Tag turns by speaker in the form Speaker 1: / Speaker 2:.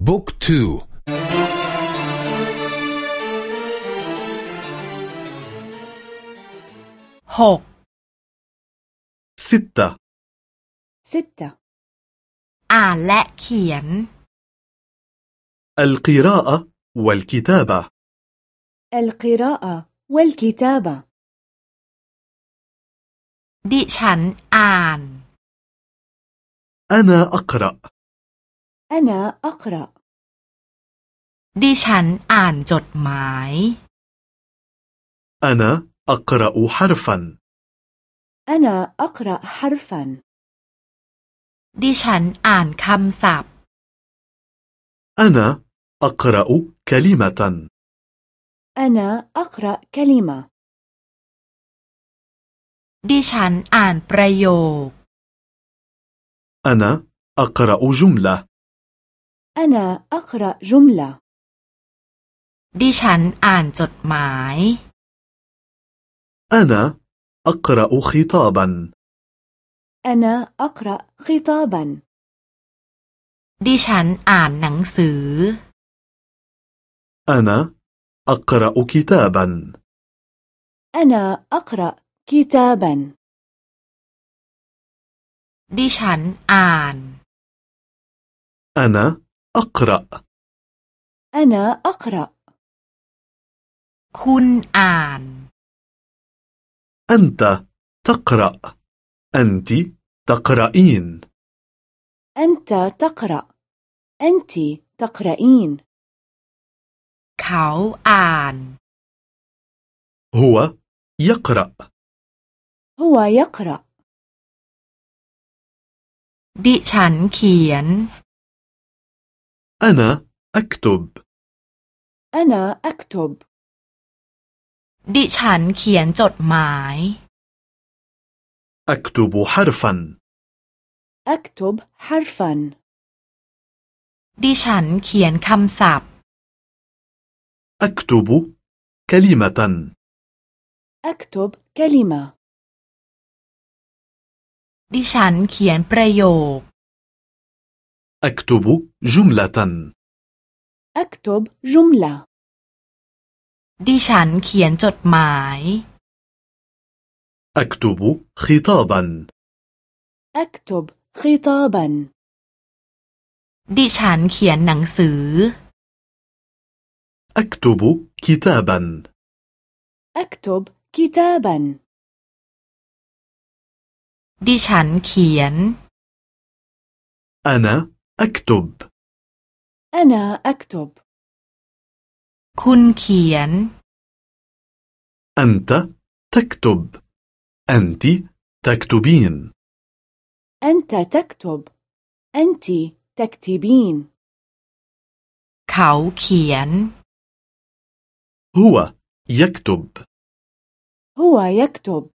Speaker 1: بوك تو.
Speaker 2: هو.
Speaker 3: ستة.
Speaker 4: ستة.
Speaker 2: آن كيان
Speaker 3: القراءة والكتابة.
Speaker 4: القراءة والكتابة.
Speaker 2: دي شان آن
Speaker 3: أنا أقرأ.
Speaker 4: أنا أقرأ
Speaker 2: ดิฉันอ่านจดหมาย
Speaker 3: أنا أقرأ حرفا
Speaker 4: أنا أقرأ حرفا
Speaker 2: ดิฉันอ่านคำศัพท์
Speaker 3: أنا أقرأ كلمة
Speaker 4: أنا أقرأ كلمة
Speaker 2: ดิฉันอ่านประโยค
Speaker 3: أنا أقرأ جملة
Speaker 4: أنا أقرأ جملة
Speaker 2: ดิฉันอ่านจดหมาย
Speaker 3: أنا أقرأ خطابا
Speaker 4: أنا أقرأ خطابا
Speaker 2: ดิฉันอ่านหนังสือ
Speaker 3: أنا أقرأ كتابا
Speaker 4: أنا أقرأ كتابا
Speaker 2: ดิฉันอ่าน
Speaker 3: أنا أقرأ
Speaker 4: أنا أقرأ
Speaker 2: คุณอ่าน
Speaker 3: أنت تقرأ أنت تقرأين
Speaker 4: أنت تقرأ أنت تقرأين
Speaker 2: เขาอ่าน
Speaker 3: هو يقرأ
Speaker 4: هو يقرأ
Speaker 2: ดิฉันเขียน
Speaker 3: أنا أكتب
Speaker 4: أنا أكتب
Speaker 2: ดิฉันเขียนจดหมาย
Speaker 3: أكتب حرفا
Speaker 4: أكتب حرفا
Speaker 2: ดิฉันเขียนคำศัพท์
Speaker 3: أكتب كلمة
Speaker 4: أكتب كلمة
Speaker 2: ดิฉันเขียนประโยค
Speaker 3: أكتب جملة
Speaker 4: أكتب جملة
Speaker 2: ดิฉันเขียนจดหมาย
Speaker 3: أكتب خطابا
Speaker 4: أكتب خطابا
Speaker 2: ดิฉันเขียนหนังสือ
Speaker 3: أكتب كتابا
Speaker 4: أكتب كتابا
Speaker 2: ดิฉันเขียน
Speaker 3: أنا أكتب
Speaker 4: أنا أكتب
Speaker 2: คุณเขียน
Speaker 3: أنت تكتب أنت تكتبين
Speaker 4: أنت تكتب أنت تكتبين
Speaker 2: เขาเขียน
Speaker 3: هو يكتب
Speaker 4: هو يكتب